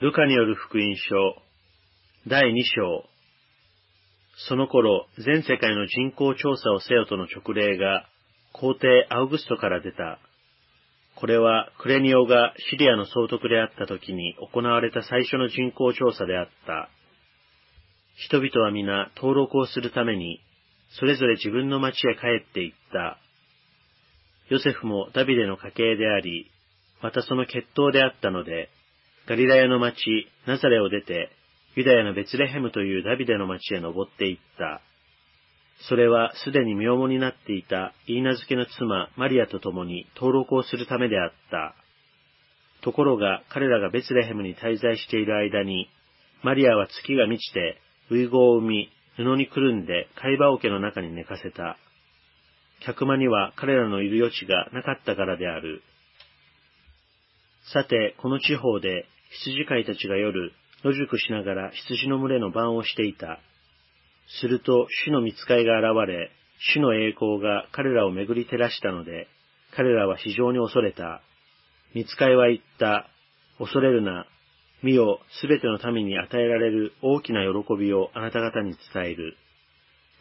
ルカによる福音書、第2章。その頃、全世界の人口調査をせよとの直令が、皇帝アウグストから出た。これは、クレニオがシリアの総督であった時に行われた最初の人口調査であった。人々は皆登録をするために、それぞれ自分の町へ帰って行った。ヨセフもダビデの家系であり、またその血統であったので、ガリラヤの町、ナザレを出て、ユダヤのベツレヘムというダビデの町へ登っていった。それはすでに名門になっていたイーナ付けの妻マリアと共に登録をするためであった。ところが彼らがベツレヘムに滞在している間に、マリアは月が満ちて、ウイゴを産み、布にくるんで貝羽桶の中に寝かせた。客間には彼らのいる余地がなかったからである。さて、この地方で羊飼いたちが夜、野宿しながら羊の群れの番をしていた。すると、主の見つかいが現れ、主の栄光が彼らを巡り照らしたので、彼らは非常に恐れた。見つかいは言った。恐れるな。見よ、すべての民に与えられる大きな喜びをあなた方に伝える。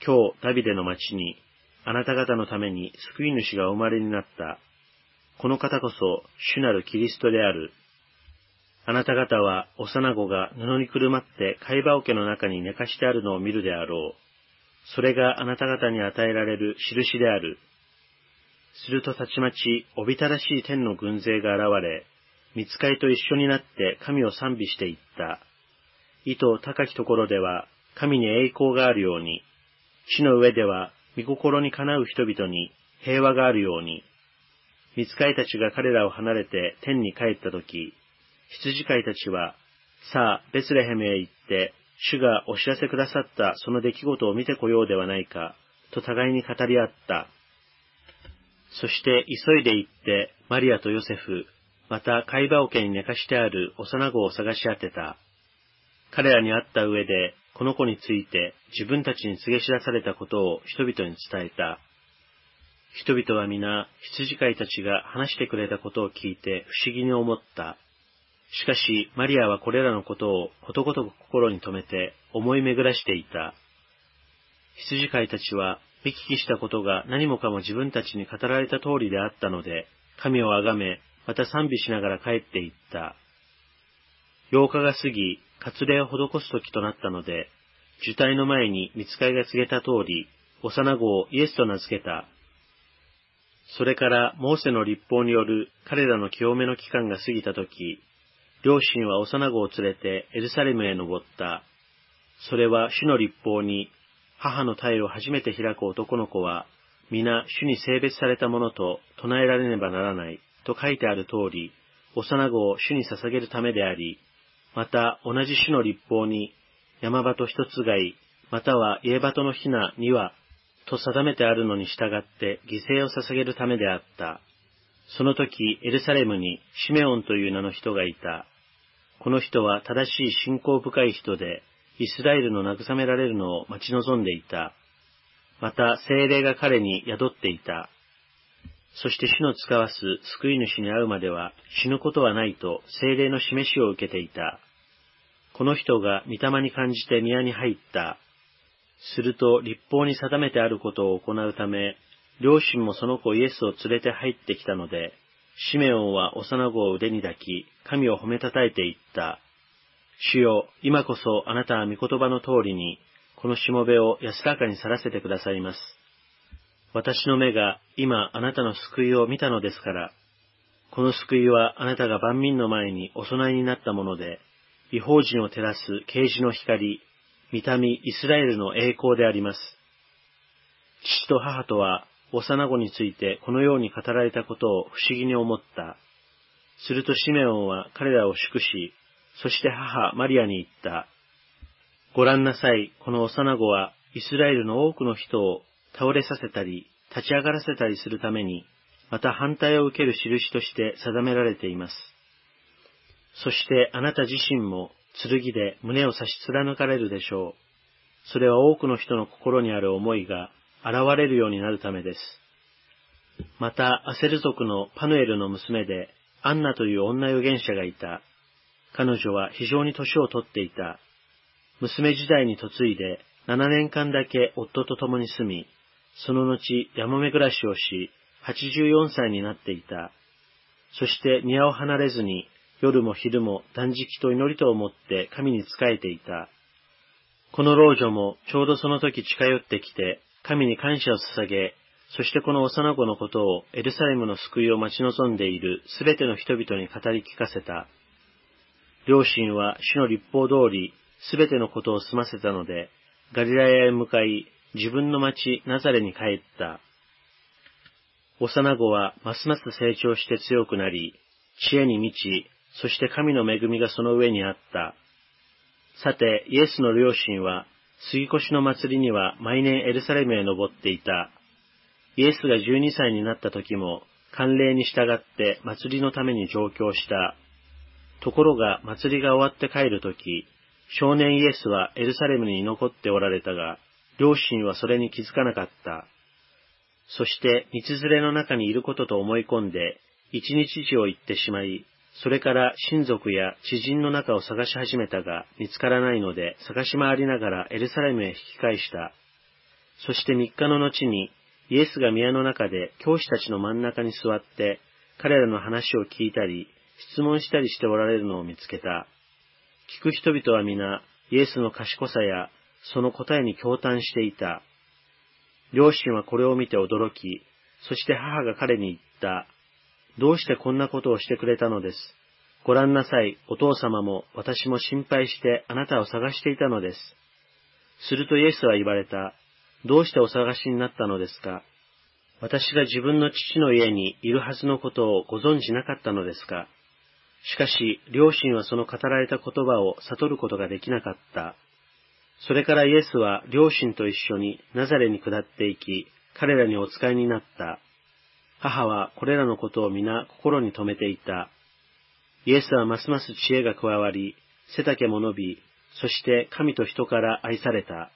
今日、ダビデの町に、あなた方のために救い主がお生まれになった。この方こそ主なるキリストである。あなた方は幼子が布にくるまって貝羽桶の中に寝かしてあるのを見るであろう。それがあなた方に与えられる印である。するとたちまち、おびただしい天の軍勢が現れ、見つかいと一緒になって神を賛美していった。意図高きところでは、神に栄光があるように、地の上では、御心にかなう人々に平和があるように、見つかいたちが彼らを離れて天に帰ったとき、羊飼いたちは、さあ、ベツレヘムへ行って、主がお知らせくださったその出来事を見てこようではないか、と互いに語り合った。そして急いで行って、マリアとヨセフ、また貝羽桶に寝かしてある幼子を探し当てた。彼らに会った上で、この子について自分たちに告げ知らされたことを人々に伝えた。人々は皆、羊飼いたちが話してくれたことを聞いて不思議に思った。しかし、マリアはこれらのことをことごとく心に留めて思い巡らしていた。羊飼いたちは見聞きしたことが何もかも自分たちに語られた通りであったので、神をあがめ、また賛美しながら帰っていった。8日が過ぎ、割礼を施す時となったので、受胎の前に見つかいが告げた通り、幼子をイエスと名付けた。それからモーセの立法による彼らの清めの期間が過ぎたとき、両親は幼子を連れてエルサレムへ登った。それは主の立法に、母の体を初めて開く男の子は、皆主に性別されたものと唱えられねばならない、と書いてある通り、幼子を主に捧げるためであり、また同じ種の立法に、山鳩一つがい、または家鳩のひなにはと定めてあるのに従って犠牲を捧げるためであった。その時、エルサレムにシメオンという名の人がいた。この人は正しい信仰深い人で、イスラエルの慰められるのを待ち望んでいた。また、精霊が彼に宿っていた。そして主の使わす救い主に会うまでは死ぬことはないと精霊の示しを受けていた。この人が御霊に感じて宮に入った。すると立法に定めてあることを行うため、両親もその子イエスを連れて入ってきたので、シメオンは幼子を腕に抱き、神を褒めたたえていった。主よ、今こそあなたは御言葉の通りに、このしもべを安らかに去らせてくださいます。私の目が今あなたの救いを見たのですから、この救いはあなたが万民の前にお供えになったもので、違法人を照らす啓示の光、見た目イスラエルの栄光であります。父と母とは幼子についてこのように語られたことを不思議に思った。するとシメオンは彼らを祝し、そして母マリアに言った。ご覧なさい、この幼子はイスラエルの多くの人を倒れさせたり、立ち上がらせたりするために、また反対を受ける印として定められています。そしてあなた自身も剣で胸を差し貫かれるでしょう。それは多くの人の心にある思いが現れるようになるためです。また、アセル族のパヌエルの娘で、アンナという女預言者がいた。彼女は非常に年をとっていた。娘時代に嫁いで7年間だけ夫と共に住み、その後山目暮らしをし、84歳になっていた。そして庭を離れずに、夜も昼も断食と祈りと思って神に仕えていた。この老女もちょうどその時近寄ってきて、神に感謝を捧げ、そしてこの幼子のことをエルサレムの救いを待ち望んでいるすべての人々に語り聞かせた。両親は主の立法通りすべてのことを済ませたので、ガリラヤへ向かい、自分の町ナザレに帰った。幼子はますます成長して強くなり、知恵に満ち、そして神の恵みがその上にあった。さて、イエスの両親は、杉越の祭りには毎年エルサレムへ登っていた。イエスが12歳になった時も、慣例に従って祭りのために上京した。ところが祭りが終わって帰る時、少年イエスはエルサレムに残っておられたが、両親はそれに気づかなかった。そして道連れの中にいることと思い込んで、一日時を行ってしまい、それから親族や知人の中を探し始めたが見つからないので探し回りながらエルサレムへ引き返した。そして三日の後にイエスが宮の中で教師たちの真ん中に座って彼らの話を聞いたり質問したりしておられるのを見つけた。聞く人々は皆イエスの賢さやその答えに驚嘆していた。両親はこれを見て驚き、そして母が彼に言った。どうしてこんなことをしてくれたのです。ご覧なさい、お父様も私も心配してあなたを探していたのです。するとイエスは言われた。どうしてお探しになったのですか？私が自分の父の家にいるはずのことをご存じなかったのですか？しかし、両親はその語られた言葉を悟ることができなかった。それからイエスは両親と一緒にナザレに下っていき、彼らにお使いになった。母はこれらのことを皆心に留めていた。イエスはますます知恵が加わり、背丈も伸び、そして神と人から愛された。